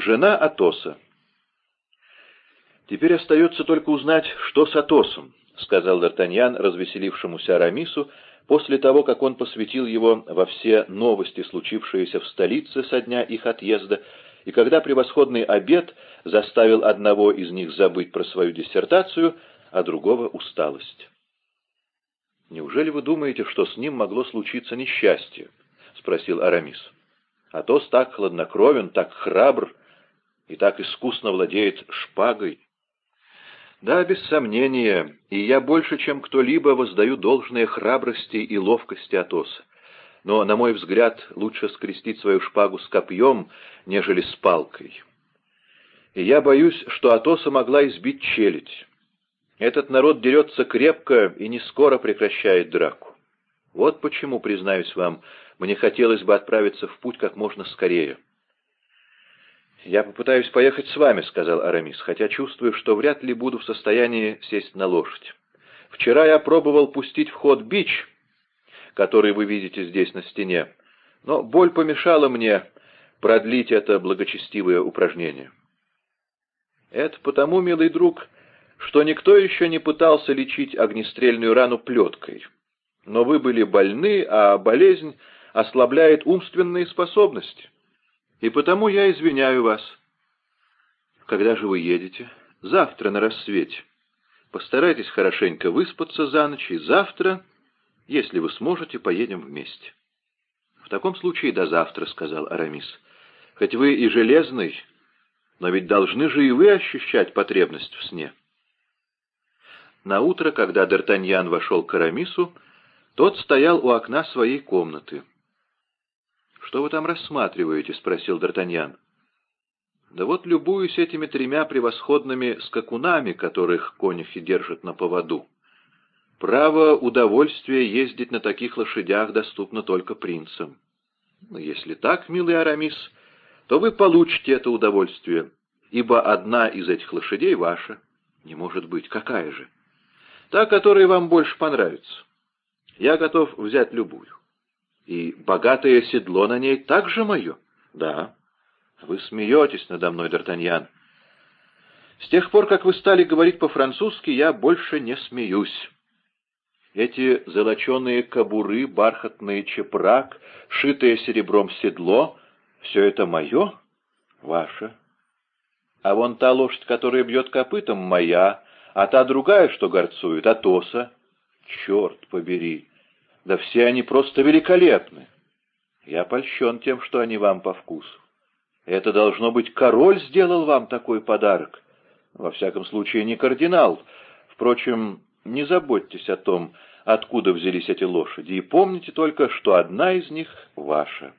Жена Атоса. «Теперь остается только узнать, что с Атосом», — сказал Д'Артаньян развеселившемуся Арамису, после того, как он посвятил его во все новости, случившиеся в столице со дня их отъезда, и когда превосходный обед заставил одного из них забыть про свою диссертацию, а другого — усталость. «Неужели вы думаете, что с ним могло случиться несчастье?» — спросил Арамис. «Атос так хладнокровен, так храбр и так искусно владеет шпагой». Да, без сомнения, и я больше, чем кто-либо, воздаю должное храбрости и ловкости Атоса. Но, на мой взгляд, лучше скрестить свою шпагу с копьем, нежели с палкой. И я боюсь, что Атоса могла избить челядь. Этот народ дерется крепко и не скоро прекращает драку. Вот почему, признаюсь вам, мне хотелось бы отправиться в путь как можно скорее. «Я попытаюсь поехать с вами», — сказал Арамис, «хотя чувствую, что вряд ли буду в состоянии сесть на лошадь. Вчера я пробовал пустить в ход бич, который вы видите здесь на стене, но боль помешала мне продлить это благочестивое упражнение». «Это потому, милый друг, что никто еще не пытался лечить огнестрельную рану плеткой. Но вы были больны, а болезнь ослабляет умственные способности» и потому я извиняю вас. Когда же вы едете? Завтра на рассвете. Постарайтесь хорошенько выспаться за ночь, и завтра, если вы сможете, поедем вместе. В таком случае до завтра, — сказал Арамис. Хоть вы и железный, но ведь должны же и вы ощущать потребность в сне. На утро, когда Д'Артаньян вошел к Арамису, тот стоял у окна своей комнаты. «Что вы там рассматриваете?» — спросил Д'Артаньян. «Да вот любуюсь этими тремя превосходными скакунами, которых конюхи держат на поводу. Право удовольствие ездить на таких лошадях доступно только принцам. Но если так, милый Арамис, то вы получите это удовольствие, ибо одна из этих лошадей ваша. Не может быть, какая же? Та, которая вам больше понравится. Я готов взять любую. И богатое седло на ней также мое? Да. Вы смеетесь надо мной, Д'Артаньян. С тех пор, как вы стали говорить по-французски, я больше не смеюсь. Эти золоченые кобуры, бархатный чепрак, шитое серебром седло — все это мое? Ваше. А вон та лошадь, которая бьет копытом, моя, а та другая, что горцует, Атоса. Черт побери! Да все они просто великолепны. Я польщен тем, что они вам по вкусу. Это, должно быть, король сделал вам такой подарок. Во всяком случае, не кардинал. Впрочем, не заботьтесь о том, откуда взялись эти лошади, и помните только, что одна из них ваша.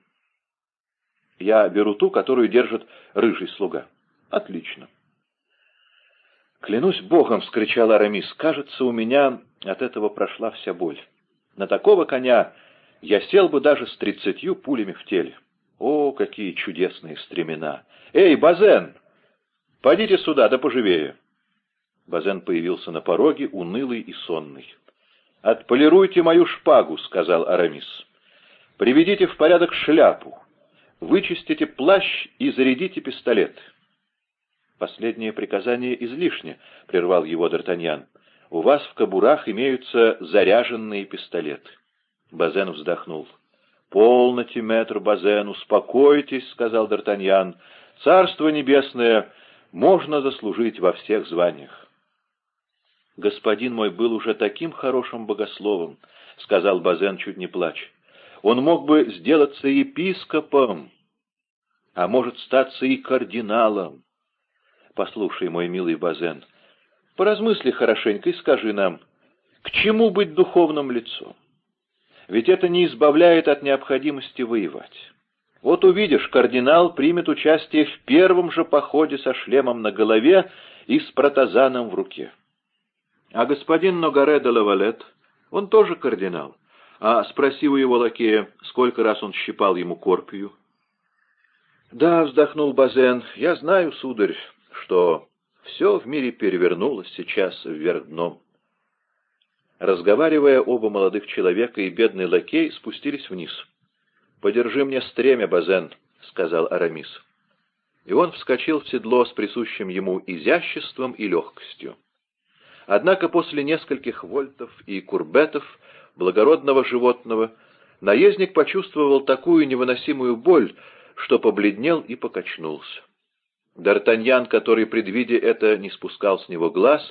Я беру ту, которую держит рыжий слуга. Отлично. «Клянусь богом!» — вскричал Арамис. «Кажется, у меня от этого прошла вся боль». На такого коня я сел бы даже с тридцатью пулями в теле. О, какие чудесные стремена! Эй, Базен! Пойдите сюда, да поживее!» Базен появился на пороге, унылый и сонный. «Отполируйте мою шпагу», — сказал Арамис. «Приведите в порядок шляпу, вычистите плащ и зарядите пистолет». «Последнее приказание излишне», — прервал его Д'Артаньян у вас в кобурах имеются заряженные пистолеты. Базен вздохнул. «Полноте, мэтр Базен, успокойтесь», — сказал Д'Артаньян. «Царство небесное можно заслужить во всех званиях». «Господин мой был уже таким хорошим богословом», — сказал Базен, чуть не плача. «Он мог бы сделаться епископом, а может статься и кардиналом. Послушай, мой милый Базен, Поразмысли хорошенько и скажи нам, к чему быть духовным лицом? Ведь это не избавляет от необходимости воевать. Вот увидишь, кардинал примет участие в первом же походе со шлемом на голове и с протазаном в руке. А господин Ногаре де Лавалет, он тоже кардинал. А спроси у его лакея, сколько раз он щипал ему корпию. «Да», — вздохнул Базен, — «я знаю, сударь, что все в мире перевернулось сейчас вверх дном. Разговаривая, оба молодых человека и бедный лакей спустились вниз. «Подержи мне стремя, Базен», — сказал Арамис. и он вскочил в седло с присущим ему изяществом и легкостью. Однако после нескольких вольтов и курбетов благородного животного наездник почувствовал такую невыносимую боль, что побледнел и покачнулся. Д'Артаньян, который, предвидя это, не спускал с него глаз,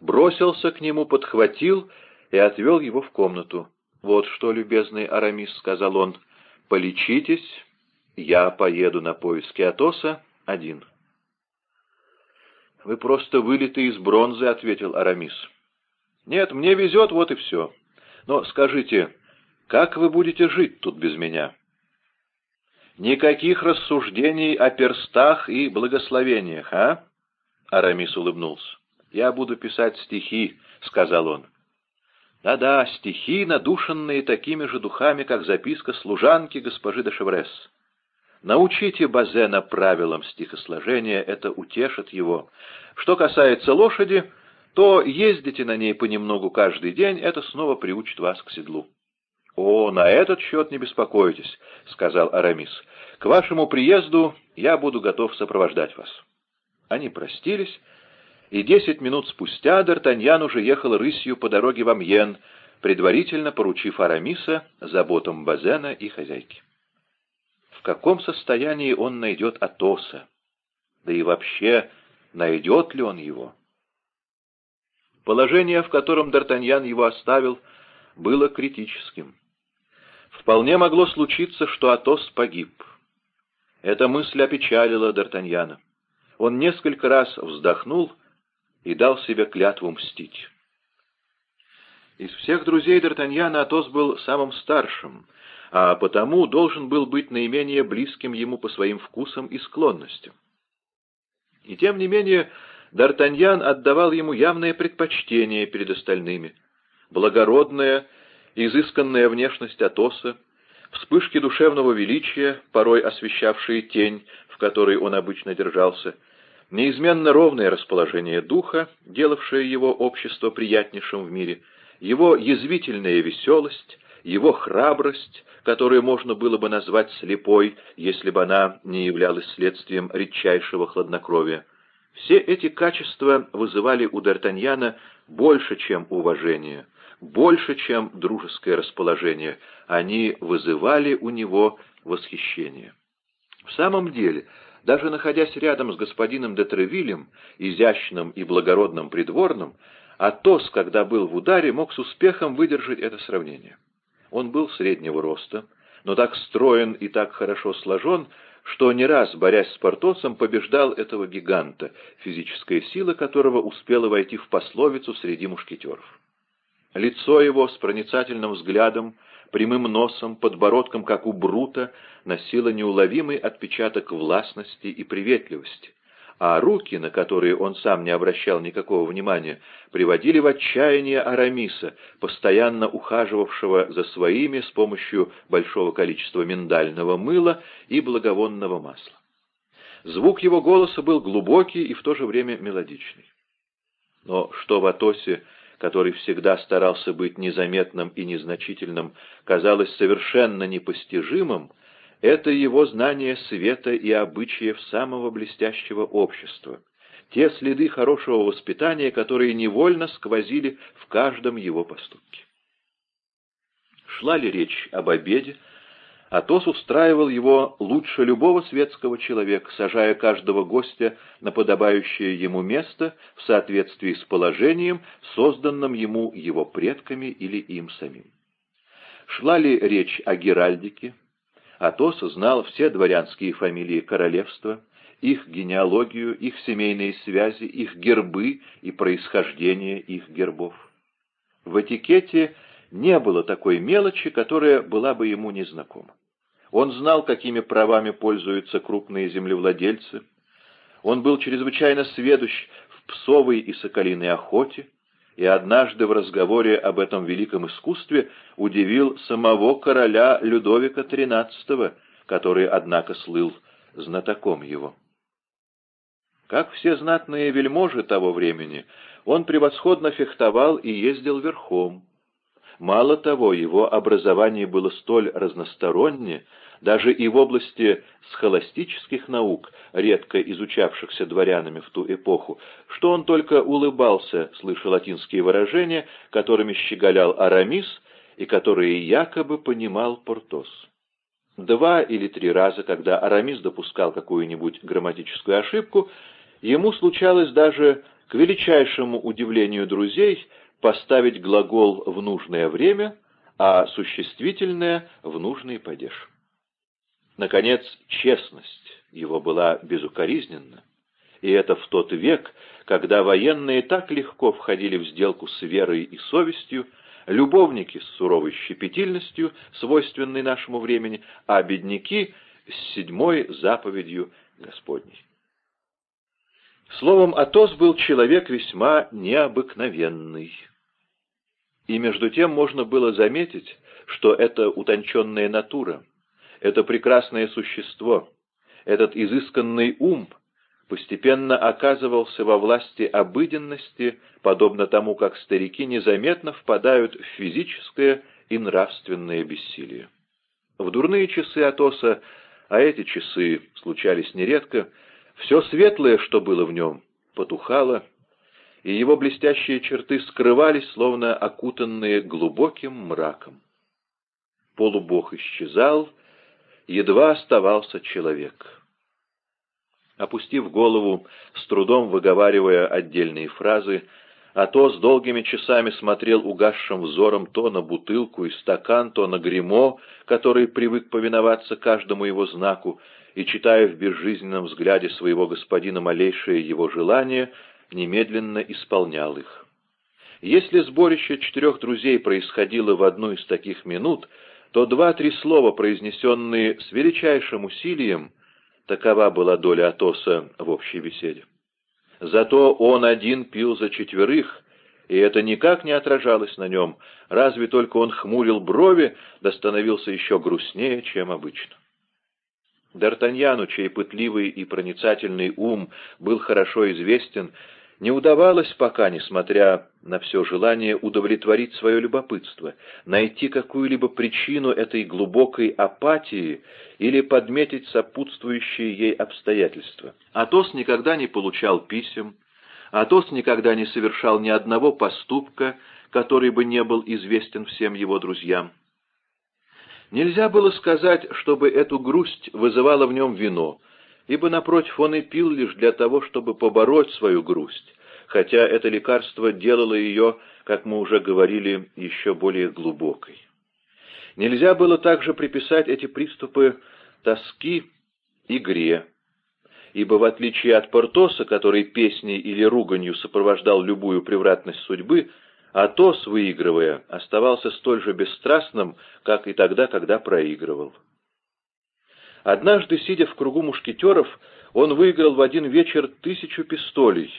бросился к нему, подхватил и отвел его в комнату. «Вот что, любезный Арамис», — сказал он, — «полечитесь, я поеду на поиски Атоса один». «Вы просто вылиты из бронзы», — ответил Арамис. «Нет, мне везет, вот и все. Но скажите, как вы будете жить тут без меня?» «Никаких рассуждений о перстах и благословениях, а?» Арамис улыбнулся. «Я буду писать стихи», — сказал он. «Да-да, стихи, надушенные такими же духами, как записка служанки госпожи де Шеврес. Научите Базена правилам стихосложения, это утешит его. Что касается лошади, то ездите на ней понемногу каждый день, это снова приучит вас к седлу». «О, на этот счет не беспокойтесь», — сказал Арамис. «К вашему приезду я буду готов сопровождать вас». Они простились, и десять минут спустя Д'Артаньян уже ехал рысью по дороге в Амьен, предварительно поручив Арамиса заботам Базена и хозяйки. В каком состоянии он найдет Атоса? Да и вообще, найдет ли он его? Положение, в котором Д'Артаньян его оставил, было критическим. Вполне могло случиться, что Атос погиб. Эта мысль опечалила Д'Артаньяна. Он несколько раз вздохнул и дал себе клятву мстить. Из всех друзей Д'Артаньяна Атос был самым старшим, а потому должен был быть наименее близким ему по своим вкусам и склонностям. И тем не менее Д'Артаньян отдавал ему явное предпочтение перед остальными. Благородная изысканная внешность Атоса, вспышки душевного величия, порой освещавшие тень, в которой он обычно держался, неизменно ровное расположение духа, делавшее его общество приятнейшим в мире, его язвительная веселость, его храбрость, которую можно было бы назвать слепой, если бы она не являлась следствием редчайшего хладнокровия. Все эти качества вызывали у Д'Артаньяна больше, чем уважение, больше, чем дружеское расположение, они вызывали у него восхищение. В самом деле, даже находясь рядом с господином де Тревилем, изящным и благородным придворным, Атос, когда был в ударе, мог с успехом выдержать это сравнение. Он был среднего роста, но так строен и так хорошо сложен, что не раз, борясь с Портосом, побеждал этого гиганта, физическая сила которого успела войти в пословицу среди мушкетеров. Лицо его с проницательным взглядом, прямым носом, подбородком, как у Брута, носило неуловимый отпечаток властности и приветливости, а руки, на которые он сам не обращал никакого внимания, приводили в отчаяние Арамиса, постоянно ухаживавшего за своими с помощью большого количества миндального мыла и благовонного масла. Звук его голоса был глубокий и в то же время мелодичный. Но что в Атосе который всегда старался быть незаметным и незначительным, казалось совершенно непостижимым, это его знание света и обычаев самого блестящего общества, те следы хорошего воспитания, которые невольно сквозили в каждом его поступке. Шла ли речь об обеде, Атос устраивал его лучше любого светского человека, сажая каждого гостя на подобающее ему место в соответствии с положением, созданным ему его предками или им самим. Шла ли речь о Геральдике? Атос знал все дворянские фамилии королевства, их генеалогию, их семейные связи, их гербы и происхождение их гербов. В этикете не было такой мелочи, которая была бы ему незнакома. Он знал, какими правами пользуются крупные землевладельцы. Он был чрезвычайно сведущ в псовой и соколиной охоте, и однажды в разговоре об этом великом искусстве удивил самого короля Людовика XIII, который, однако, слыл знатоком его. Как все знатные вельможи того времени, он превосходно фехтовал и ездил верхом. Мало того, его образование было столь разностороннее, даже и в области схоластических наук, редко изучавшихся дворянами в ту эпоху, что он только улыбался, слыша латинские выражения, которыми щеголял Арамис и которые якобы понимал Портос. Два или три раза, когда Арамис допускал какую-нибудь грамматическую ошибку, ему случалось даже, к величайшему удивлению друзей, поставить глагол в нужное время, а существительное в нужный падеж. Наконец, честность его была безукоризненна, и это в тот век, когда военные так легко входили в сделку с верой и совестью, любовники с суровой щепетильностью, свойственной нашему времени, а бедняки с седьмой заповедью Господней. Словом, Атос был человек весьма необыкновенный. И между тем можно было заметить, что это утонченная натура, это прекрасное существо, этот изысканный ум — постепенно оказывался во власти обыденности, подобно тому, как старики незаметно впадают в физическое и нравственное бессилие. В дурные часы Атоса, а эти часы случались нередко, все светлое, что было в нем, потухало, и его блестящие черты скрывались, словно окутанные глубоким мраком. Полубог исчезал, едва оставался человек. Опустив голову, с трудом выговаривая отдельные фразы, Атос долгими часами смотрел угасшим взором то на бутылку и стакан, то на гримо, который привык повиноваться каждому его знаку, и, читая в безжизненном взгляде своего господина малейшее его желание, немедленно исполнял их. Если сборище четырех друзей происходило в одну из таких минут, то два-три слова, произнесенные с величайшим усилием, Такова была доля Атоса в общей беседе. Зато он один пил за четверых, и это никак не отражалось на нем, разве только он хмурил брови, да становился еще грустнее, чем обычно. Д'Артаньяну, чей пытливый и проницательный ум был хорошо известен, не удавалось пока, несмотря на все желание, удовлетворить свое любопытство, найти какую-либо причину этой глубокой апатии или подметить сопутствующие ей обстоятельства. Атос никогда не получал писем, Атос никогда не совершал ни одного поступка, который бы не был известен всем его друзьям. Нельзя было сказать, чтобы эту грусть вызывало в нем вино — ибо, напротив, он и пил лишь для того, чтобы побороть свою грусть, хотя это лекарство делало ее, как мы уже говорили, еще более глубокой. Нельзя было также приписать эти приступы тоски игре, ибо в отличие от Портоса, который песней или руганью сопровождал любую превратность судьбы, Атос, выигрывая, оставался столь же бесстрастным, как и тогда, когда проигрывал. Однажды, сидя в кругу мушкетеров, он выиграл в один вечер тысячу пистолей,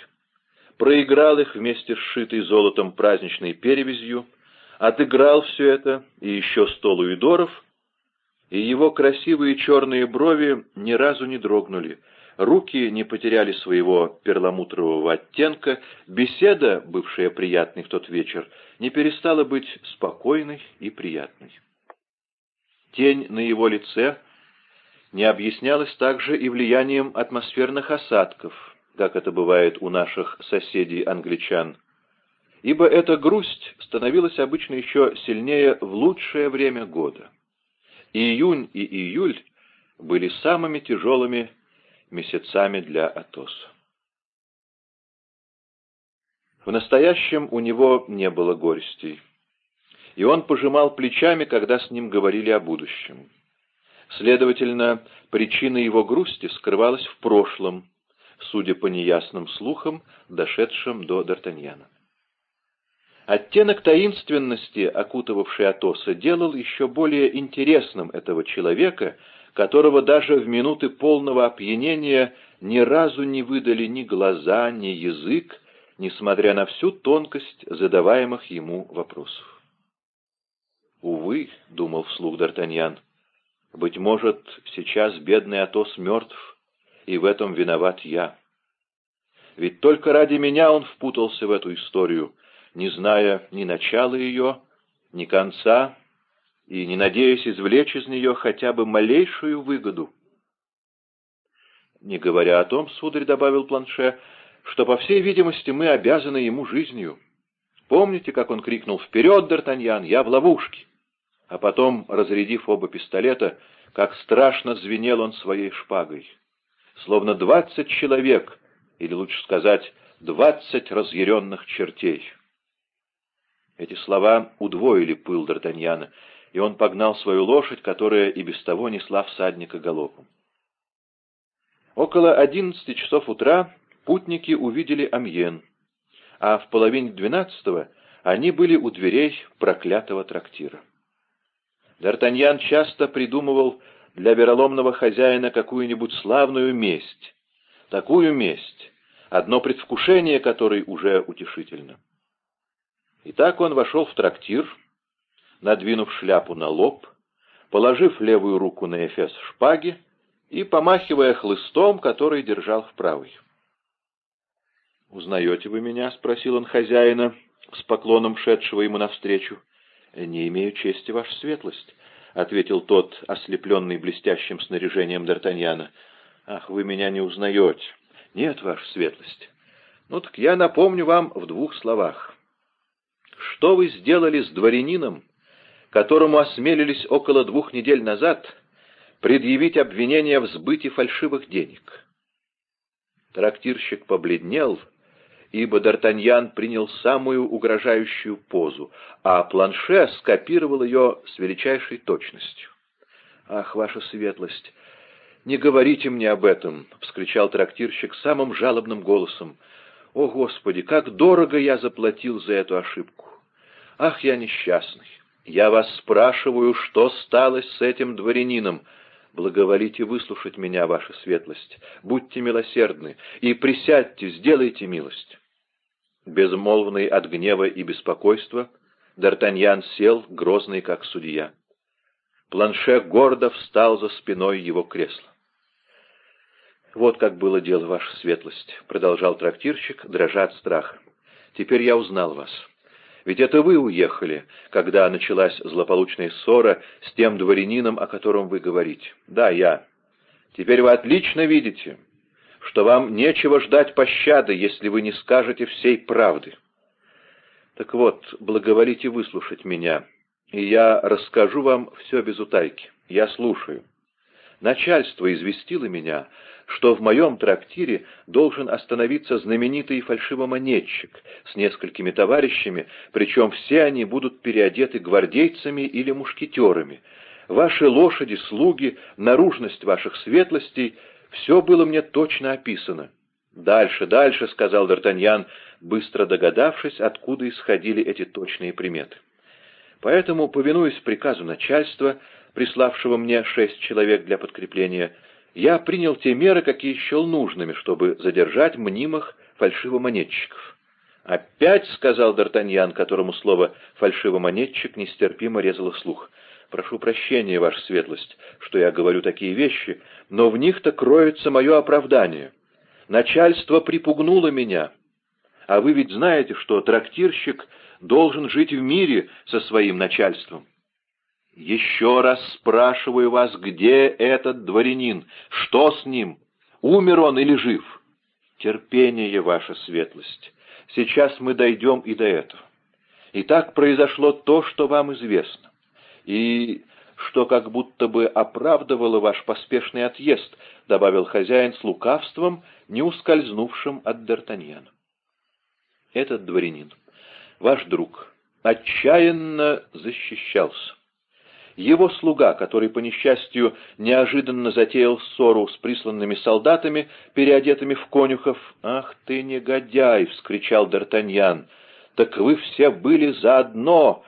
проиграл их вместе с шитой золотом праздничной перевязью, отыграл все это и еще сто луидоров, и его красивые черные брови ни разу не дрогнули, руки не потеряли своего перламутрового оттенка, беседа, бывшая приятной в тот вечер, не перестала быть спокойной и приятной. Тень на его лице не объяснялось также и влиянием атмосферных осадков, как это бывает у наших соседей-англичан, ибо эта грусть становилась обычно еще сильнее в лучшее время года. июнь и июль были самыми тяжелыми месяцами для Атоса. В настоящем у него не было горестей, и он пожимал плечами, когда с ним говорили о будущем. Следовательно, причина его грусти скрывалась в прошлом, судя по неясным слухам, дошедшим до Д'Артаньяна. Оттенок таинственности, окутывавший Атоса, делал еще более интересным этого человека, которого даже в минуты полного опьянения ни разу не выдали ни глаза, ни язык, несмотря на всю тонкость задаваемых ему вопросов. «Увы», — думал вслух Д'Артаньян, быть может, сейчас бедный Атос мертв, и в этом виноват я. Ведь только ради меня он впутался в эту историю, не зная ни начала ее, ни конца и не надеясь извлечь из нее хотя бы малейшую выгоду. Не говоря о том, сударь, — добавил Планше, — что, по всей видимости, мы обязаны ему жизнью. Помните, как он крикнул «Вперед, Д'Артаньян, я в ловушке!» А потом, разрядив оба пистолета, как страшно звенел он своей шпагой. Словно двадцать человек, или лучше сказать, двадцать разъяренных чертей. Эти слова удвоили пыл Д'Артаньяна, и он погнал свою лошадь, которая и без того несла всадника галопом. Около одиннадцати часов утра путники увидели Амьен, а в половине двенадцатого они были у дверей проклятого трактира. Д'Артаньян часто придумывал для вероломного хозяина какую-нибудь славную месть, такую месть, одно предвкушение которой уже утешительно. Итак, он вошел в трактир, надвинув шляпу на лоб, положив левую руку на эфес шпаги и помахивая хлыстом, который держал в правой. «Узнаете вы меня?» — спросил он хозяина, с поклоном шедшего ему навстречу. «Не имею чести, ваша светлость», — ответил тот, ослепленный блестящим снаряжением Д'Артаньяна. «Ах, вы меня не узнаете». «Нет, ваша светлость». «Ну так я напомню вам в двух словах. Что вы сделали с дворянином, которому осмелились около двух недель назад предъявить обвинение в сбыте фальшивых денег. Трактирщик побледнел, ибо Д'Артаньян принял самую угрожающую позу, а планше скопировал ее с величайшей точностью. «Ах, ваша светлость, не говорите мне об этом!» — вскричал трактирщик самым жалобным голосом. «О, Господи, как дорого я заплатил за эту ошибку! Ах, я несчастный! Я вас спрашиваю, что стало с этим дворянином. Благоволите выслушать меня, ваша светлость. Будьте милосердны и присядьте, сделайте милость. Безмолвный от гнева и беспокойства, Д'Артаньян сел, грозный как судья. Планше гордо встал за спиной его кресла. «Вот как было дело, ваша светлость», — продолжал трактирщик, дрожа от страха. «Теперь я узнал вас. Ведь это вы уехали, когда началась злополучная ссора с тем дворянином, о котором вы говорите. Да, я. Теперь вы отлично видите, что вам нечего ждать пощады, если вы не скажете всей правды. Так вот, благоволите выслушать меня, и я расскажу вам все без утайки. Я слушаю. Начальство известило меня, что в моем трактире должен остановиться знаменитый фальшивомонетчик с несколькими товарищами, причем все они будут переодеты гвардейцами или мушкетерами. Ваши лошади, слуги, наружность ваших светлостей — все было мне точно описано. «Дальше, дальше», — сказал Д'Артаньян, быстро догадавшись, откуда исходили эти точные приметы. Поэтому, повинуясь приказу начальства, приславшего мне шесть человек для подкрепления, я принял те меры, какие счел нужными, чтобы задержать мнимых фальшивомонетчиков. «Опять», — сказал Д'Артаньян, которому слово «фальшивомонетчик» нестерпимо резало слух. «Прошу прощения, ваша светлость, что я говорю такие вещи, но в них-то кроется мое оправдание. Начальство припугнуло меня. А вы ведь знаете, что трактирщик должен жить в мире со своим начальством». «Еще раз спрашиваю вас, где этот дворянин? Что с ним? Умер он или жив?» «Терпение, ваша светлость. Сейчас мы дойдем и до этого. И так произошло то, что вам известно, и что как будто бы оправдывало ваш поспешный отъезд», добавил хозяин с лукавством, не ускользнувшим от Д'Артаньяна. «Этот дворянин, ваш друг, отчаянно защищался». Его слуга, который, по несчастью, неожиданно затеял ссору с присланными солдатами, переодетыми в конюхов. «Ах ты, негодяй!» — вскричал Д'Артаньян. «Так вы все были заодно,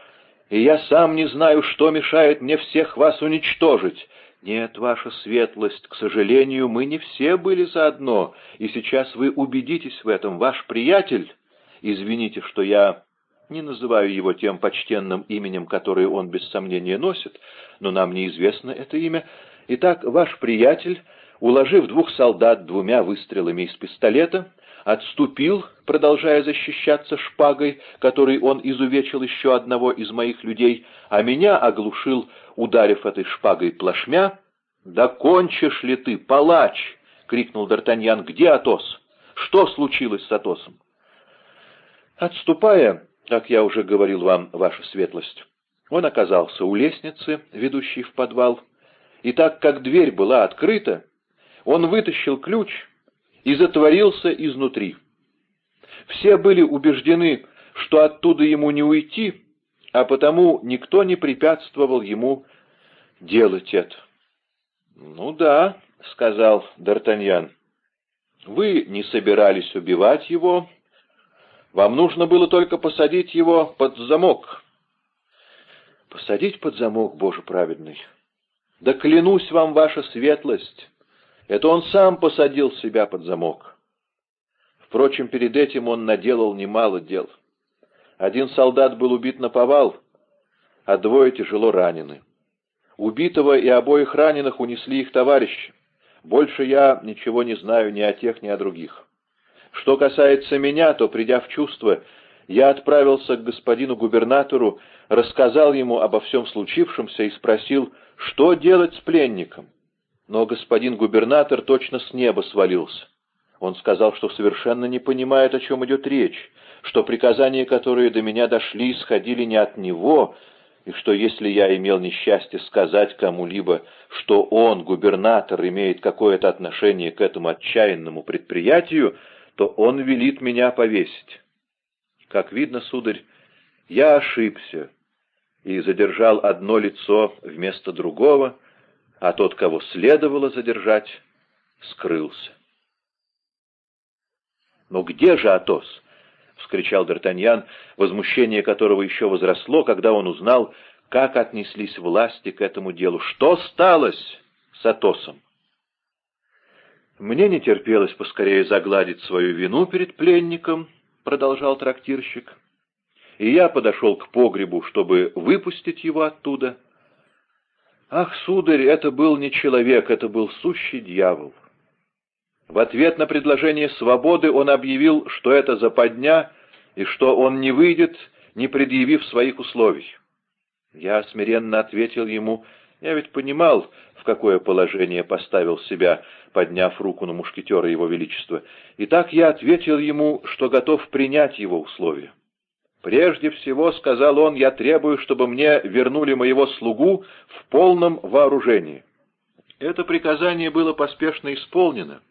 и я сам не знаю, что мешает мне всех вас уничтожить». «Нет, ваша светлость, к сожалению, мы не все были заодно, и сейчас вы убедитесь в этом. Ваш приятель, извините, что я не называю его тем почтенным именем, которое он без сомнения носит, но нам неизвестно это имя. Итак, ваш приятель, уложив двух солдат двумя выстрелами из пистолета, отступил, продолжая защищаться шпагой, которой он изувечил еще одного из моих людей, а меня оглушил, ударив этой шпагой плашмя. «Да кончишь ли ты, палач!» — крикнул Д'Артаньян. «Где Атос? Что случилось с Атосом?» Отступая, как я уже говорил вам, ваша светлость, он оказался у лестницы, ведущей в подвал, и так как дверь была открыта, он вытащил ключ и затворился изнутри. Все были убеждены, что оттуда ему не уйти, а потому никто не препятствовал ему делать это. «Ну да», — сказал Д'Артаньян, — «вы не собирались убивать его, вам нужно было только посадить его под замок». «Посадить под замок, Боже праведный! Да клянусь вам, ваша светлость, это он сам посадил себя под замок». Впрочем, перед этим он наделал немало дел. Один солдат был убит на повал, а двое тяжело ранены. Убитого и обоих раненых унесли их товарищи. Больше я ничего не знаю ни о тех, ни о других. Что касается меня, то, придя в чувство, я отправился к господину губернатору, рассказал ему обо всем случившемся и спросил, что делать с пленником. Но господин губернатор точно с неба свалился. Он сказал, что совершенно не понимает, о чем идет речь, что приказания, которые до меня дошли, исходили не от него, и что если я имел несчастье сказать кому-либо, что он, губернатор, имеет какое-то отношение к этому отчаянному предприятию, то он велит меня повесить. Как видно, сударь, я ошибся и задержал одно лицо вместо другого, а тот, кого следовало задержать, скрылся. «Но где же Атос?» — вскричал Д'Артаньян, возмущение которого еще возросло, когда он узнал, как отнеслись власти к этому делу. «Что сталось с Атосом?» «Мне не терпелось поскорее загладить свою вину перед пленником», — продолжал трактирщик. «И я подошел к погребу, чтобы выпустить его оттуда. Ах, сударь, это был не человек, это был сущий дьявол. В ответ на предложение свободы он объявил, что это западня и что он не выйдет, не предъявив своих условий. Я смиренно ответил ему, я ведь понимал, в какое положение поставил себя, подняв руку на мушкетера его величества, и так я ответил ему, что готов принять его условия. «Прежде всего, — сказал он, — я требую, чтобы мне вернули моего слугу в полном вооружении». Это приказание было поспешно исполнено,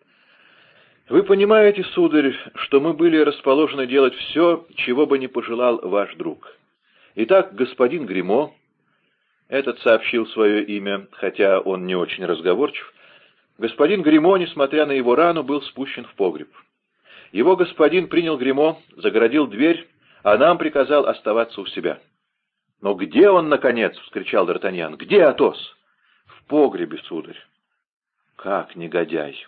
вы понимаете, сударь, что мы были расположены делать все, чего бы не пожелал ваш друг. Итак, господин Гримо, этот сообщил свое имя, хотя он не очень разговорчив, господин Гримо, несмотря на его рану, был спущен в погреб. Его господин принял Гримо, загородил дверь, а нам приказал оставаться у себя. «Но где он, наконец?» — вскричал Д'Артаньян. «Где Атос?» «В погребе, сударь». «Как негодяй!»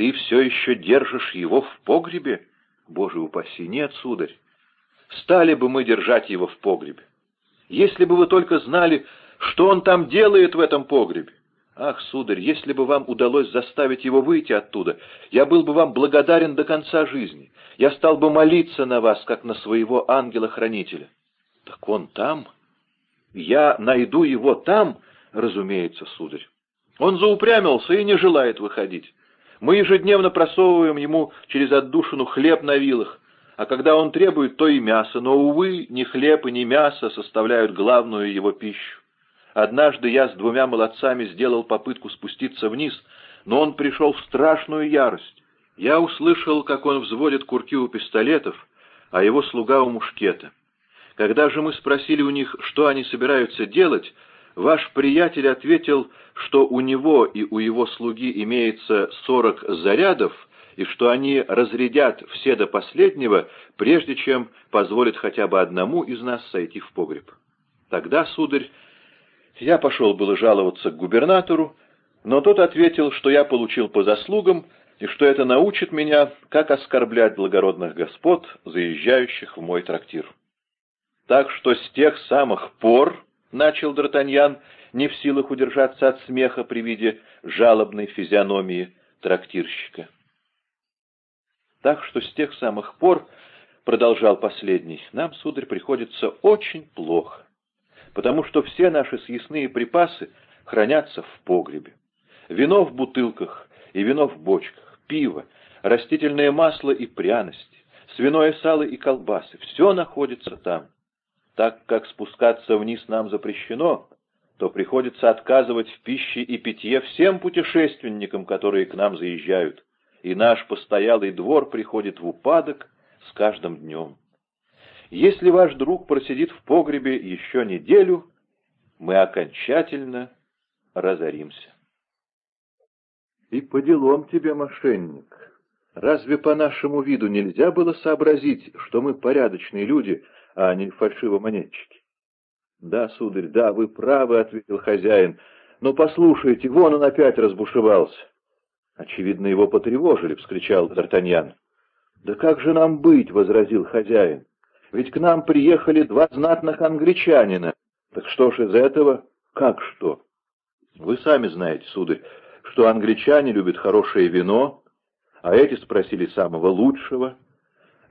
Ты все еще держишь его в погребе? Боже упаси, нет, сударь. Стали бы мы держать его в погребе. Если бы вы только знали, что он там делает в этом погребе. Ах, сударь, если бы вам удалось заставить его выйти оттуда, я был бы вам благодарен до конца жизни. Я стал бы молиться на вас, как на своего ангела-хранителя. Так он там? Я найду его там, разумеется, сударь. Он заупрямился и не желает выходить. Мы ежедневно просовываем ему через отдушину хлеб на вилах, а когда он требует, то и мясо, но, увы, ни хлеб и ни мясо составляют главную его пищу. Однажды я с двумя молодцами сделал попытку спуститься вниз, но он пришел в страшную ярость. Я услышал, как он взводит курки у пистолетов, а его слуга у мушкета. Когда же мы спросили у них, что они собираются делать, Ваш приятель ответил, что у него и у его слуги имеется сорок зарядов, и что они разрядят все до последнего, прежде чем позволят хотя бы одному из нас сойти в погреб. Тогда, сударь, я пошел было жаловаться к губернатору, но тот ответил, что я получил по заслугам, и что это научит меня, как оскорблять благородных господ, заезжающих в мой трактир. Так что с тех самых пор — начал Д'Артаньян, не в силах удержаться от смеха при виде жалобной физиономии трактирщика. Так что с тех самых пор, — продолжал последний, — нам, сударь, приходится очень плохо, потому что все наши съестные припасы хранятся в погребе. Вино в бутылках и вино в бочках, пиво, растительное масло и пряности, свиное сало и колбасы — все находится там. Так как спускаться вниз нам запрещено, то приходится отказывать в пище и питье всем путешественникам, которые к нам заезжают, и наш постоялый двор приходит в упадок с каждым днем. Если ваш друг просидит в погребе еще неделю, мы окончательно разоримся. И по делам тебе, мошенник. Разве по нашему виду нельзя было сообразить, что мы порядочные люди, а не фальшивомонетчики? «Да, сударь, да, вы правы», — ответил хозяин. «Но послушайте, вон он опять разбушевался». «Очевидно, его потревожили», — вскричал Д'Артаньян. «Да как же нам быть?» — возразил хозяин. «Ведь к нам приехали два знатных англичанина. Так что ж из этого? Как что?» «Вы сами знаете, сударь, что англичане любят хорошее вино, а эти спросили самого лучшего.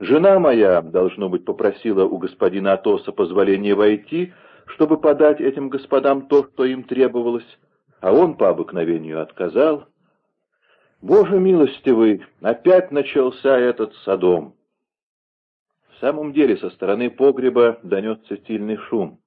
Жена моя, должно быть, попросила у господина Атоса позволения войти, — чтобы подать этим господам то, что им требовалось, а он по обыкновению отказал. Боже милостивый, опять начался этот садом. В самом деле со стороны погреба донесся сильный шум.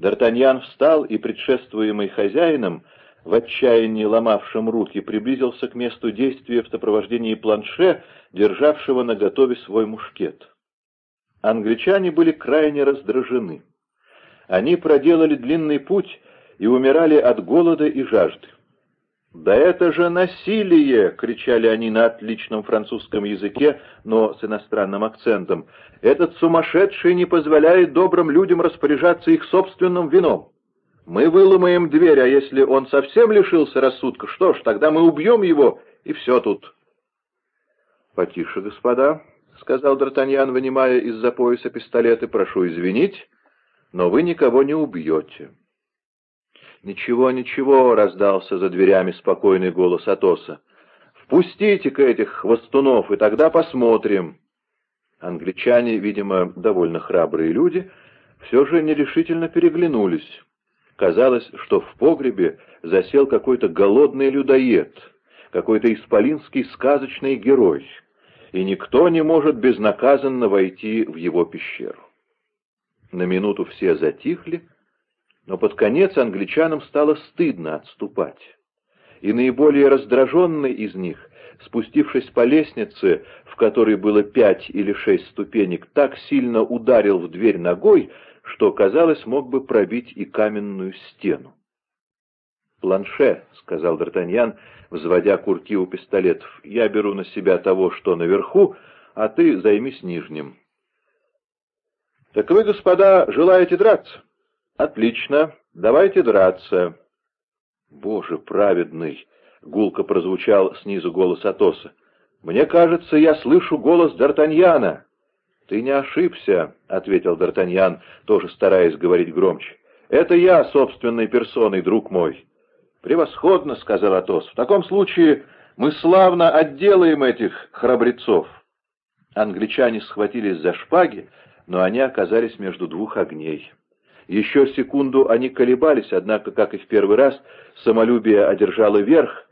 Д'Артаньян встал и, предшествуемый хозяином, в отчаянии ломавшим руки, приблизился к месту действия в сопровождении планше, державшего наготове свой мушкет. Англичане были крайне раздражены. Они проделали длинный путь и умирали от голода и жажды. «Да это же насилие!» — кричали они на отличном французском языке, но с иностранным акцентом. «Этот сумасшедший не позволяет добрым людям распоряжаться их собственным вином. Мы выломаем дверь, а если он совсем лишился рассудка, что ж, тогда мы убьем его, и все тут». «Потише, господа», — сказал Д'Артаньян, вынимая из-за пояса пистолет, — «прошу извинить» но вы никого не убьете. «Ничего, ничего», — раздался за дверями спокойный голос Атоса. «Впустите-ка этих хвостунов, и тогда посмотрим». Англичане, видимо, довольно храбрые люди, все же нерешительно переглянулись. Казалось, что в погребе засел какой-то голодный людоед, какой-то исполинский сказочный герой, и никто не может безнаказанно войти в его пещеру. На минуту все затихли, но под конец англичанам стало стыдно отступать. И наиболее раздраженный из них, спустившись по лестнице, в которой было пять или шесть ступенек, так сильно ударил в дверь ногой, что, казалось, мог бы пробить и каменную стену. «Планше», — сказал Д'Артаньян, взводя курки у пистолетов, — «я беру на себя того, что наверху, а ты займись нижним». «Так вы, господа, желаете драться?» «Отлично, давайте драться». «Боже праведный!» — гулко прозвучал снизу голос Атоса. «Мне кажется, я слышу голос Д'Артаньяна». «Ты не ошибся», — ответил Д'Артаньян, тоже стараясь говорить громче. «Это я собственной персоной, друг мой». «Превосходно», — сказал Атос. «В таком случае мы славно отделаем этих храбрецов». Англичане схватились за шпаги, но они оказались между двух огней. Еще секунду они колебались, однако, как и в первый раз, самолюбие одержало верх,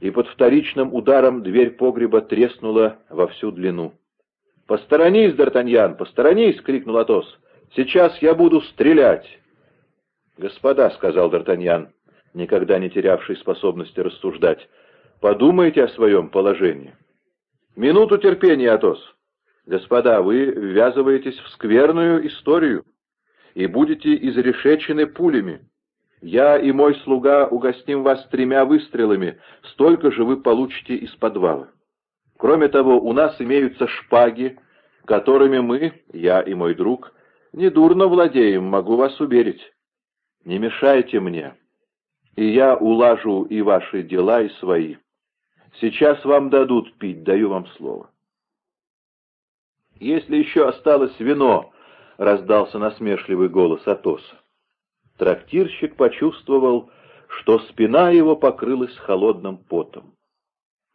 и под вторичным ударом дверь погреба треснула во всю длину. «Посторонись, Д'Артаньян, посторонись!» — крикнул Атос. «Сейчас я буду стрелять!» «Господа», — сказал Д'Артаньян, никогда не терявший способности рассуждать, — «подумайте о своем положении». «Минуту терпения, Атос!» Господа, вы ввязываетесь в скверную историю и будете изрешечены пулями. Я и мой слуга угостим вас тремя выстрелами, столько же вы получите из подвала. Кроме того, у нас имеются шпаги, которыми мы, я и мой друг, недурно владеем, могу вас уверить. Не мешайте мне, и я улажу и ваши дела, и свои. Сейчас вам дадут пить, даю вам слово. «Если еще осталось вино!» — раздался насмешливый голос Атоса. Трактирщик почувствовал, что спина его покрылась холодным потом.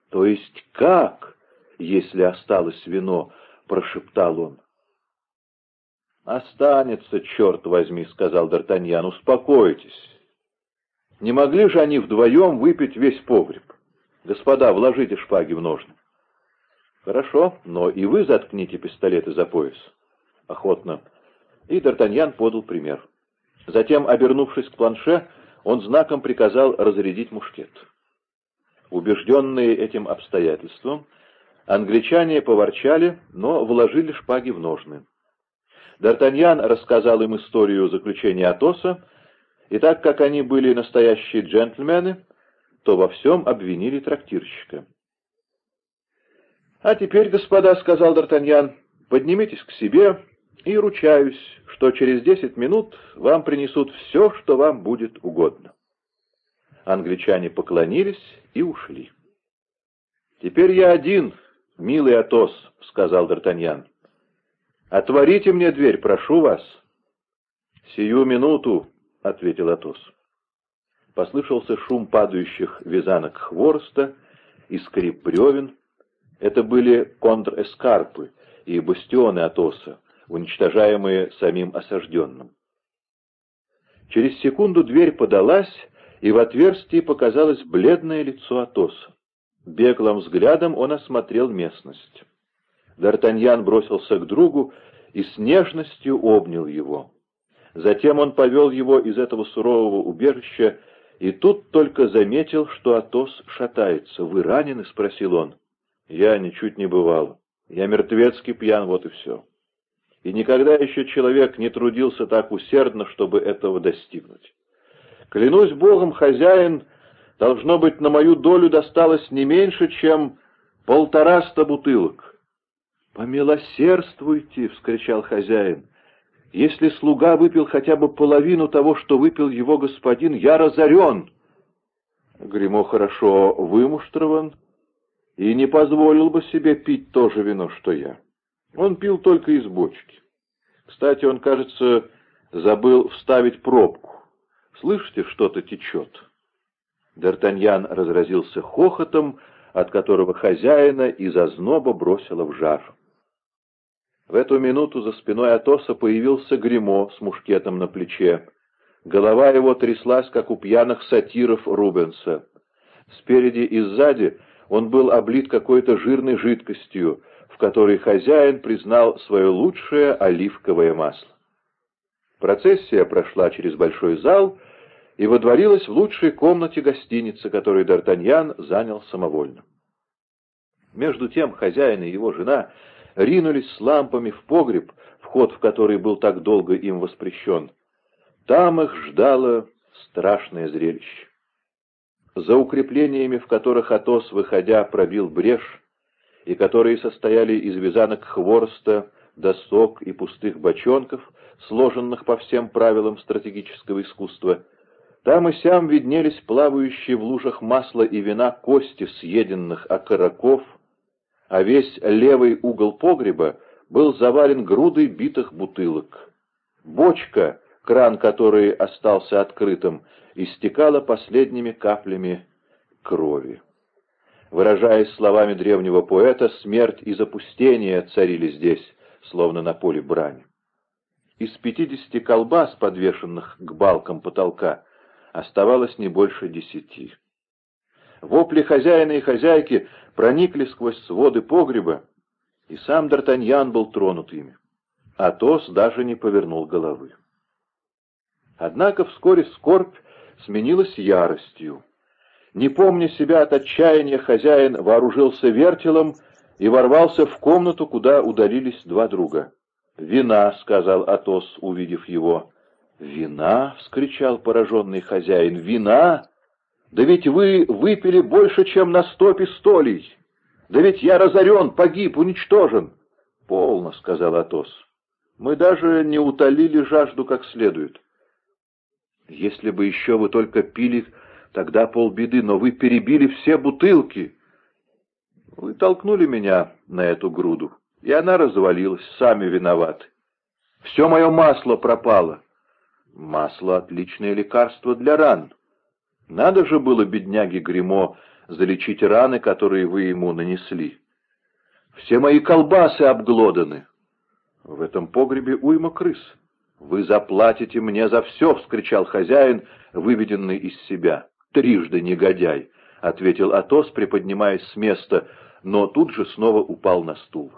«То есть как?» — если осталось вино», — прошептал он. «Останется, черт возьми», — сказал Д'Артаньян, — «успокойтесь. Не могли же они вдвоем выпить весь погреб? Господа, вложите шпаги в ножны». «Хорошо, но и вы заткните пистолеты за пояс». «Охотно». И Д'Артаньян подал пример. Затем, обернувшись к планше, он знаком приказал разрядить мушкет. Убежденные этим обстоятельством, англичане поворчали, но вложили шпаги в ножны. Д'Артаньян рассказал им историю заключения Атоса, и так как они были настоящие джентльмены, то во всем обвинили трактирщика. «А теперь, господа, — сказал Д'Артаньян, — поднимитесь к себе и ручаюсь, что через десять минут вам принесут все, что вам будет угодно. Англичане поклонились и ушли. «Теперь я один, милый Атос», — сказал Д'Артаньян. «Отворите мне дверь, прошу вас». «Сию минуту», — ответил Атос. Послышался шум падающих вязанок хвороста и скрип бревен. Это были контр-эскарпы и бастионы Атоса, уничтожаемые самим осажденным. Через секунду дверь подалась, и в отверстии показалось бледное лицо Атоса. Беглым взглядом он осмотрел местность. Д'Артаньян бросился к другу и с нежностью обнял его. Затем он повел его из этого сурового убежища, и тут только заметил, что Атос шатается. «Вы ранены?» — спросил он. «Я ничуть не бывал. Я мертвецкий пьян, вот и все» и никогда еще человек не трудился так усердно, чтобы этого достигнуть. Клянусь Богом, хозяин, должно быть, на мою долю досталось не меньше, чем полтораста бутылок. «Помилосердствуйте!» — вскричал хозяин. «Если слуга выпил хотя бы половину того, что выпил его господин, я разорен!» Гримо хорошо вымуштрован и не позволил бы себе пить то же вино, что я. Он пил только из бочки. Кстати, он, кажется, забыл вставить пробку. Слышите, что-то течет? Д'Артаньян разразился хохотом, от которого хозяина из озноба бросило в жар. В эту минуту за спиной Атоса появился гримо с мушкетом на плече. Голова его тряслась, как у пьяных сатиров Рубенса. Спереди и сзади он был облит какой-то жирной жидкостью, которой хозяин признал свое лучшее оливковое масло. Процессия прошла через большой зал и водворилась в лучшей комнате гостиницы, которую Д'Артаньян занял самовольно. Между тем хозяин и его жена ринулись с лампами в погреб, вход в который был так долго им воспрещен. Там их ждало страшное зрелище. За укреплениями, в которых Атос, выходя, пробил брешь, и которые состояли из вязанок хвороста, досок и пустых бочонков, сложенных по всем правилам стратегического искусства. Там и сям виднелись плавающие в лужах масла и вина кости съеденных окороков, а весь левый угол погреба был завален грудой битых бутылок. Бочка, кран которой остался открытым, истекала последними каплями крови. Выражаясь словами древнего поэта, смерть и запустение царили здесь, словно на поле брани. Из пятидесяти колбас, подвешенных к балкам потолка, оставалось не больше десяти. Вопли хозяина и хозяйки проникли сквозь своды погреба, и сам Д'Артаньян был тронут ими. Атос даже не повернул головы. Однако вскоре скорбь сменилась яростью. Не помня себя от отчаяния, хозяин вооружился вертелом и ворвался в комнату, куда удалились два друга. «Вина», — сказал Атос, увидев его. «Вина?» — вскричал пораженный хозяин. «Вина? Да ведь вы выпили больше, чем на сто пистолей! Да ведь я разорен, погиб, уничтожен!» «Полно», — сказал Атос. «Мы даже не утолили жажду как следует». «Если бы еще вы только пили Тогда полбеды, но вы перебили все бутылки. Вы толкнули меня на эту груду, и она развалилась, сами виноваты. Все мое масло пропало. Масло — отличное лекарство для ран. Надо же было, бедняге Гримо залечить раны, которые вы ему нанесли. Все мои колбасы обглоданы. В этом погребе уйма крыс. «Вы заплатите мне за все!» — вскричал хозяин, выведенный из себя. «Трижды негодяй!» — ответил Атос, приподнимаясь с места, но тут же снова упал на стул.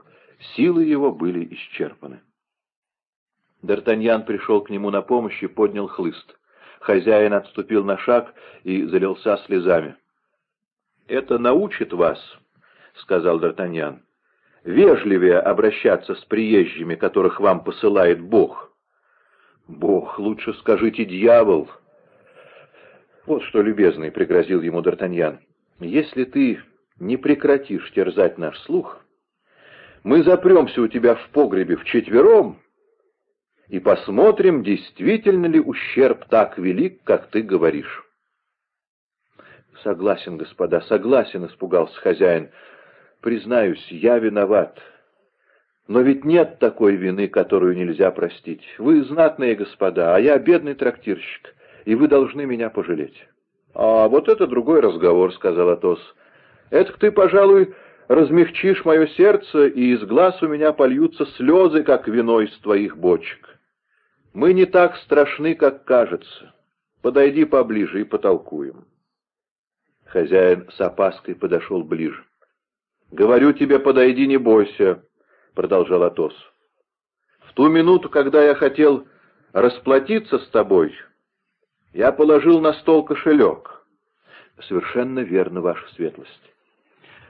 Силы его были исчерпаны. Д'Артаньян пришел к нему на помощь и поднял хлыст. Хозяин отступил на шаг и залился слезами. «Это научит вас», — сказал Д'Артаньян, — «вежливее обращаться с приезжими, которых вам посылает Бог». «Бог, лучше скажите дьявол». «Вот что, любезный», — пригрозил ему Д'Артаньян, — «если ты не прекратишь терзать наш слух, мы запремся у тебя в погребе вчетвером и посмотрим, действительно ли ущерб так велик, как ты говоришь». «Согласен, господа, согласен», — испугался хозяин. «Признаюсь, я виноват. Но ведь нет такой вины, которую нельзя простить. Вы знатные господа, а я бедный трактирщик, и вы должны меня пожалеть». «А вот это другой разговор», — сказал Атос. «Это ты, пожалуй, размягчишь мое сердце, и из глаз у меня польются слезы, как вино из твоих бочек. Мы не так страшны, как кажется. Подойди поближе и потолкуем». Хозяин с опаской подошел ближе. «Говорю тебе, подойди, не бойся», — продолжал Атос. «В ту минуту, когда я хотел расплатиться с тобой, я положил на стол кошелек». «Совершенно верно, ваша светлость.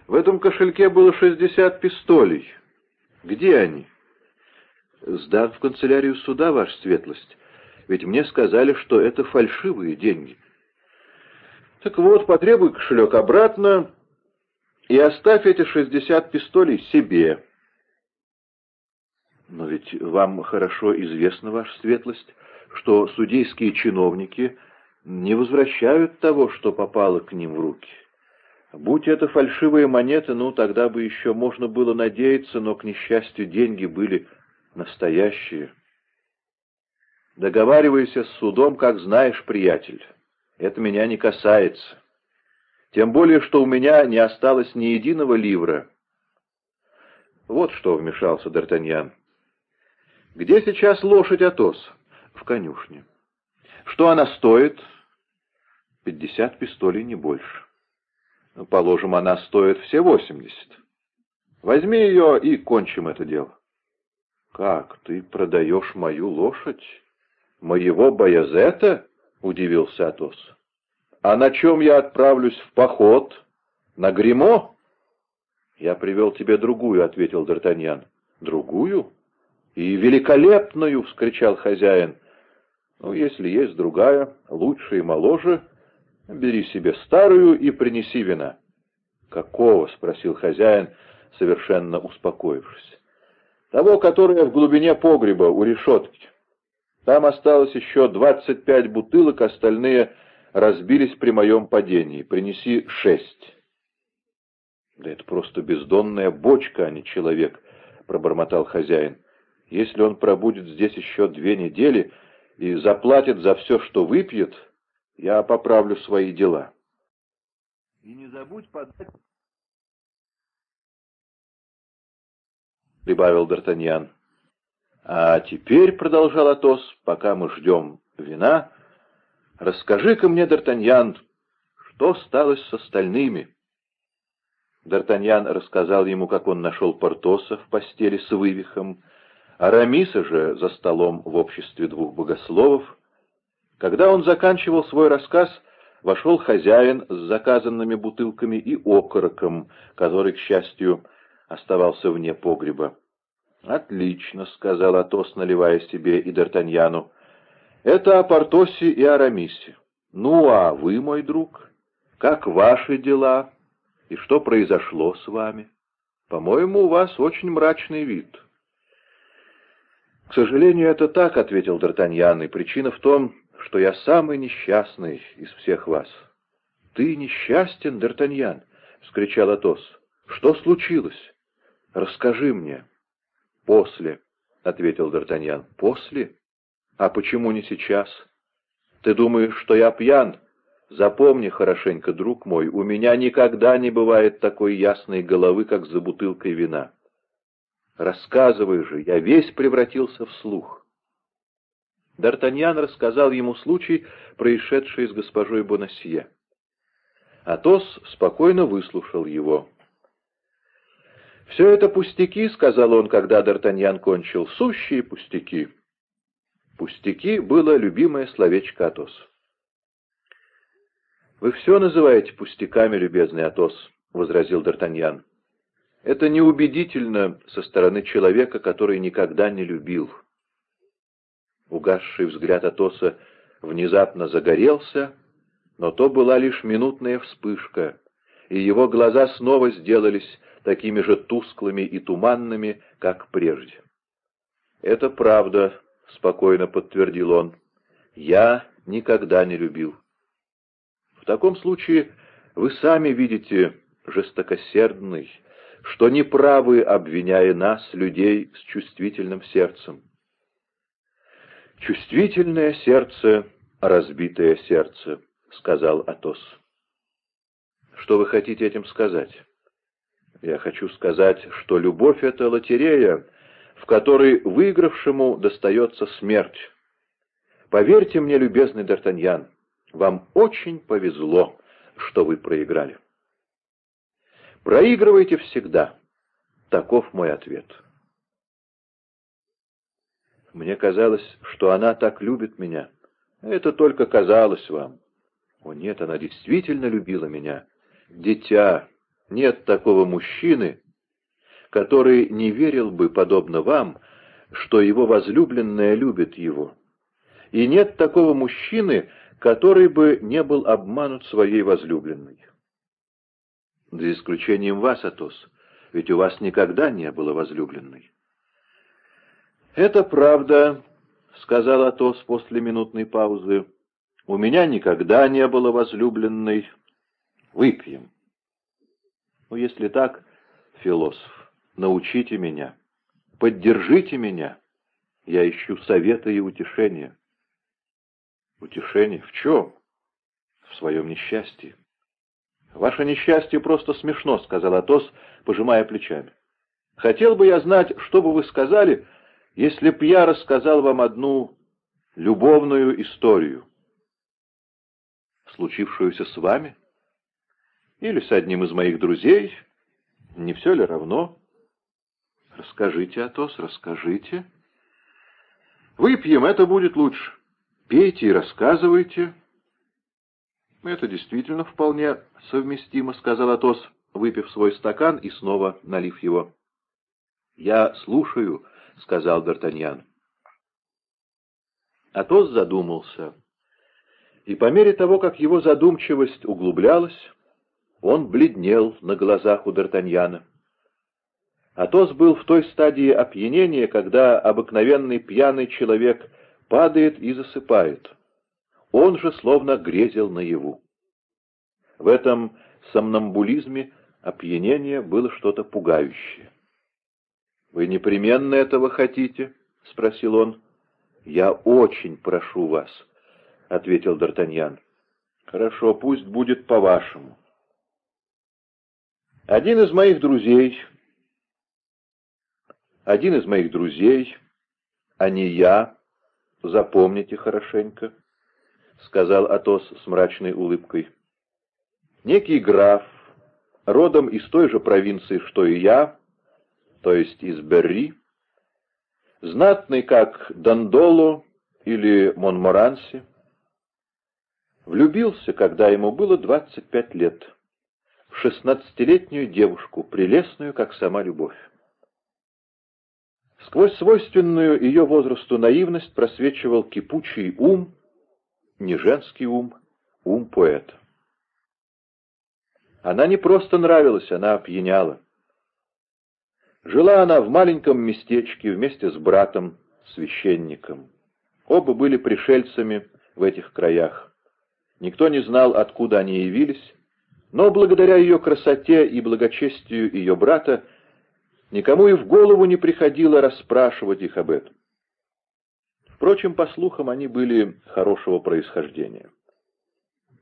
В этом кошельке было шестьдесят пистолей. Где они?» «Сдан в канцелярию суда, ваша светлость. Ведь мне сказали, что это фальшивые деньги». Так вот, потребуй кошелек обратно и оставь эти шестьдесят пистолей себе. Но ведь вам хорошо известна, ваша светлость, что судейские чиновники не возвращают того, что попало к ним в руки. Будь это фальшивые монеты, ну, тогда бы еще можно было надеяться, но, к несчастью, деньги были настоящие. Договаривайся с судом, как знаешь, приятель. Это меня не касается. Тем более, что у меня не осталось ни единого ливра. Вот что вмешался Д'Артаньян. Где сейчас лошадь Атос? В конюшне. Что она стоит? Пятьдесят пистолей, не больше. Положим, она стоит все восемьдесят. Возьми ее и кончим это дело. Как, ты продаешь мою лошадь? Моего Баязета? — удивился Атос. «А на чем я отправлюсь в поход? На гримо «Я привел тебе другую», — ответил Д'Артаньян. «Другую? И великолепную!» — вскричал хозяин. «Ну, если есть другая, лучше и моложе, бери себе старую и принеси вина». «Какого?» — спросил хозяин, совершенно успокоившись. «Того, которое в глубине погреба, у решетки». Там осталось еще двадцать пять бутылок, остальные разбились при моем падении. Принеси шесть. «Да это просто бездонная бочка, а не человек», — пробормотал хозяин. «Если он пробудет здесь еще две недели и заплатит за все, что выпьет, я поправлю свои дела». «И не забудь подать...» — прибавил Д'Артаньян. «А теперь, — продолжал Атос, — пока мы ждем вина, расскажи-ка мне, Д'Артаньян, что стало с остальными?» Д'Артаньян рассказал ему, как он нашел Портоса в постели с вывихом, Арамиса же за столом в обществе двух богословов. Когда он заканчивал свой рассказ, вошел хозяин с заказанными бутылками и окороком, который, к счастью, оставался вне погреба. «Отлично», — сказал Атос, наливая себе и Д'Артаньяну. «Это о Портосе и Арамисе. Ну, а вы, мой друг, как ваши дела и что произошло с вами? По-моему, у вас очень мрачный вид». «К сожалению, это так», — ответил Д'Артаньян, — «и причина в том, что я самый несчастный из всех вас». «Ты несчастен, Д'Артаньян?» — вскричал Атос. «Что случилось? Расскажи мне». «После», — ответил Д'Артаньян. «После? А почему не сейчас? Ты думаешь, что я пьян? Запомни хорошенько, друг мой, у меня никогда не бывает такой ясной головы, как за бутылкой вина. Рассказывай же, я весь превратился в слух. Д'Артаньян рассказал ему случай, происшедший с госпожой Бонасье. Атос спокойно выслушал его. «Все это пустяки», — сказал он, когда Д'Артаньян кончил, — «сущие пустяки». «Пустяки» было любимое словечко Атос. «Вы все называете пустяками, любезный Атос», — возразил Д'Артаньян. «Это неубедительно со стороны человека, который никогда не любил». Угасший взгляд Атоса внезапно загорелся, но то была лишь минутная вспышка, и его глаза снова сделались такими же тусклыми и туманными, как прежде. «Это правда», — спокойно подтвердил он. «Я никогда не любил». «В таком случае вы сами видите, жестокосердный, что неправы, обвиняя нас, людей с чувствительным сердцем. Чувствительное сердце, разбитое сердце», — сказал Атос. «Что вы хотите этим сказать?» Я хочу сказать, что любовь — это лотерея, в которой выигравшему достается смерть. Поверьте мне, любезный Д'Артаньян, вам очень повезло, что вы проиграли. Проигрывайте всегда. Таков мой ответ. Мне казалось, что она так любит меня. Это только казалось вам. О нет, она действительно любила меня. Дитя, нет такого мужчины, который не верил бы, подобно вам, что его возлюбленная любит его. И нет такого мужчины, который бы не был обманут своей возлюбленной. За исключением вас, Атос, ведь у вас никогда не было возлюбленной. «Это правда», — сказал Атос после минутной паузы. «У меня никогда не было возлюбленной. Выпьем». Ну, если так, философ, научите меня, поддержите меня. Я ищу совета и утешения. Утешение в чем? В своем несчастье. Ваше несчастье просто смешно, сказал Атос, пожимая плечами. Хотел бы я знать, что бы вы сказали, если б я рассказал вам одну любовную историю. Случившуюся с вами? Или с одним из моих друзей. Не все ли равно? Расскажите, Атос, расскажите. Выпьем, это будет лучше. Пейте и рассказывайте. Это действительно вполне совместимо, сказал Атос, выпив свой стакан и снова налив его. Я слушаю, сказал Д'Артаньян. Атос задумался. И по мере того, как его задумчивость углублялась, он бледнел на глазах у Д'Артаньяна. Атос был в той стадии опьянения, когда обыкновенный пьяный человек падает и засыпает. Он же словно грезил наяву. В этом сомнамбулизме опьянение было что-то пугающее. «Вы непременно этого хотите?» — спросил он. «Я очень прошу вас», — ответил Д'Артаньян. «Хорошо, пусть будет по-вашему. Один из моих друзей, один из моих друзей, а не я, запомните хорошенько, — сказал Атос с мрачной улыбкой. Некий граф, родом из той же провинции, что и я, то есть из Берри, знатный как Дандоло или Монморанси, влюбился, когда ему было двадцать пять лет в шестнадцатилетнюю девушку, прелестную, как сама любовь. Сквозь свойственную ее возрасту наивность просвечивал кипучий ум, не женский ум, ум поэта. Она не просто нравилась, она опьяняла. Жила она в маленьком местечке вместе с братом, священником. Оба были пришельцами в этих краях. Никто не знал, откуда они явились, но благодаря ее красоте и благочестию ее брата никому и в голову не приходило расспрашивать их об этом. Впрочем, по слухам, они были хорошего происхождения.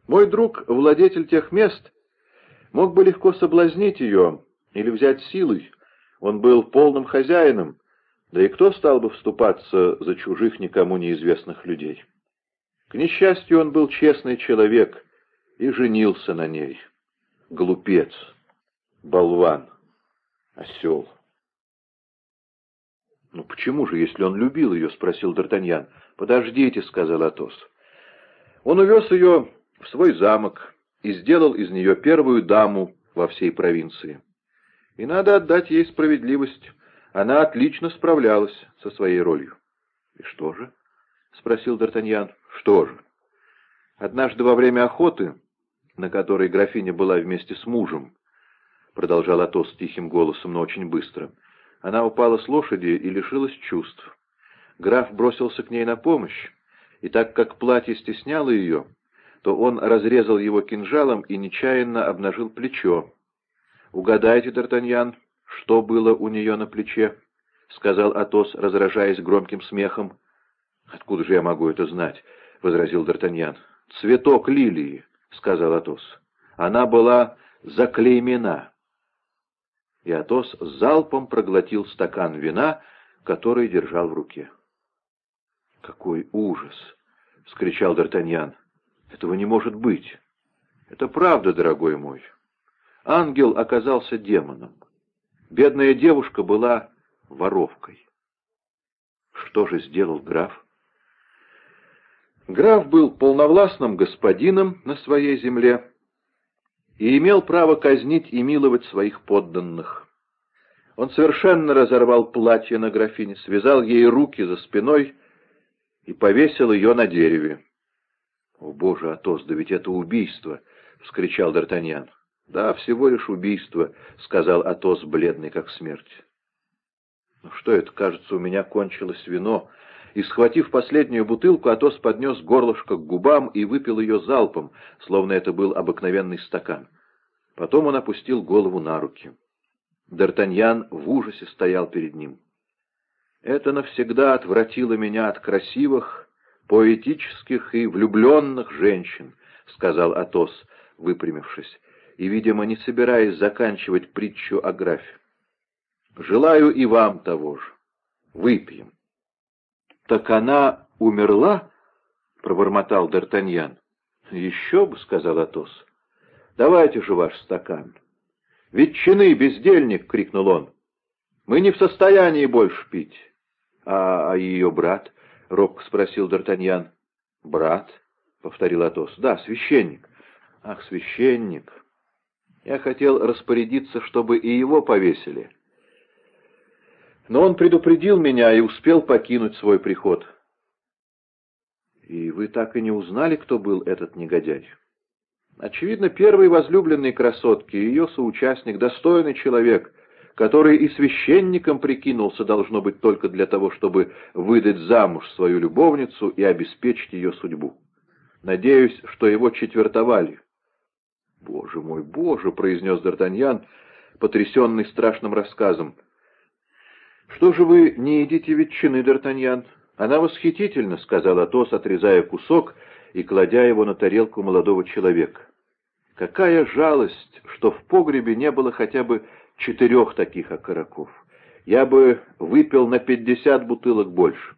Мой друг, владетель тех мест, мог бы легко соблазнить ее или взять силой. Он был полным хозяином, да и кто стал бы вступаться за чужих никому неизвестных людей? К несчастью, он был честный человек и женился на ней. Глупец, болван, осел. «Ну почему же, если он любил ее?» — спросил Д'Артаньян. «Подождите», — сказал Атос. Он увез ее в свой замок и сделал из нее первую даму во всей провинции. И надо отдать ей справедливость. Она отлично справлялась со своей ролью. — И что же? — спросил Д'Артаньян. — Что же? Однажды во время охоты, на которой графиня была вместе с мужем, продолжал Атос тихим голосом, но очень быстро, она упала с лошади и лишилась чувств. Граф бросился к ней на помощь, и так как платье стесняло ее, то он разрезал его кинжалом и нечаянно обнажил плечо. «Угадайте, Д'Артаньян, что было у нее на плече?» — сказал Атос, разражаясь громким смехом. «Откуда же я могу это знать?» — возразил Д'Артаньян. «Цветок лилии», — сказал Атос. «Она была заклеймена». И Атос залпом проглотил стакан вина, который держал в руке. «Какой ужас!» — вскричал Д'Артаньян. Этого не может быть. Это правда, дорогой мой. Ангел оказался демоном. Бедная девушка была воровкой. Что же сделал граф? Граф был полновластным господином на своей земле и имел право казнить и миловать своих подданных. Он совершенно разорвал платье на графине, связал ей руки за спиной и повесил ее на дереве. «О, боже, Атос, да ведь это убийство!» — вскричал Д'Артаньян. «Да, всего лишь убийство», — сказал Атос, бледный как смерть. «Ну что это, кажется, у меня кончилось вино». И, схватив последнюю бутылку, Атос поднес горлышко к губам и выпил ее залпом, словно это был обыкновенный стакан. Потом он опустил голову на руки. Д'Артаньян в ужасе стоял перед ним. «Это навсегда отвратило меня от красивых, поэтических и влюбленных женщин», — сказал Атос, выпрямившись, и, видимо, не собираясь заканчивать притчу о графе. «Желаю и вам того же. Выпьем». «Так она умерла?» — пробормотал Д'Артаньян. «Еще бы», — сказал Атос. «Давайте же ваш стакан». «Ветчины, бездельник!» — крикнул он. «Мы не в состоянии больше пить». «А, а ее брат?» — робко спросил Д'Артаньян. «Брат?» — повторил Атос. «Да, священник». «Ах, священник! Я хотел распорядиться, чтобы и его повесили. Но он предупредил меня и успел покинуть свой приход». «И вы так и не узнали, кто был этот негодяй?» «Очевидно, первый возлюбленный красотки, ее соучастник, достойный человек» который и священником прикинулся, должно быть, только для того, чтобы выдать замуж свою любовницу и обеспечить ее судьбу. Надеюсь, что его четвертовали. — Боже мой, боже! — произнес Д'Артаньян, потрясенный страшным рассказом. — Что же вы не едите ветчины, Д'Артаньян? Она восхитительна, — сказал Атос, отрезая кусок и кладя его на тарелку молодого человека. Какая жалость, что в погребе не было хотя бы четырех таких окороков. Я бы выпил на пятьдесят бутылок больше.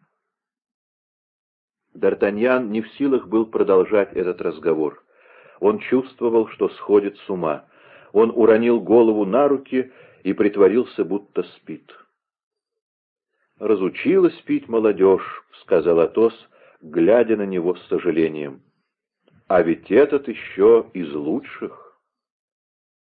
Д'Артаньян не в силах был продолжать этот разговор. Он чувствовал, что сходит с ума. Он уронил голову на руки и притворился, будто спит. «Разучилась пить молодежь», — сказал Атос, глядя на него с сожалением. «А ведь этот еще из лучших».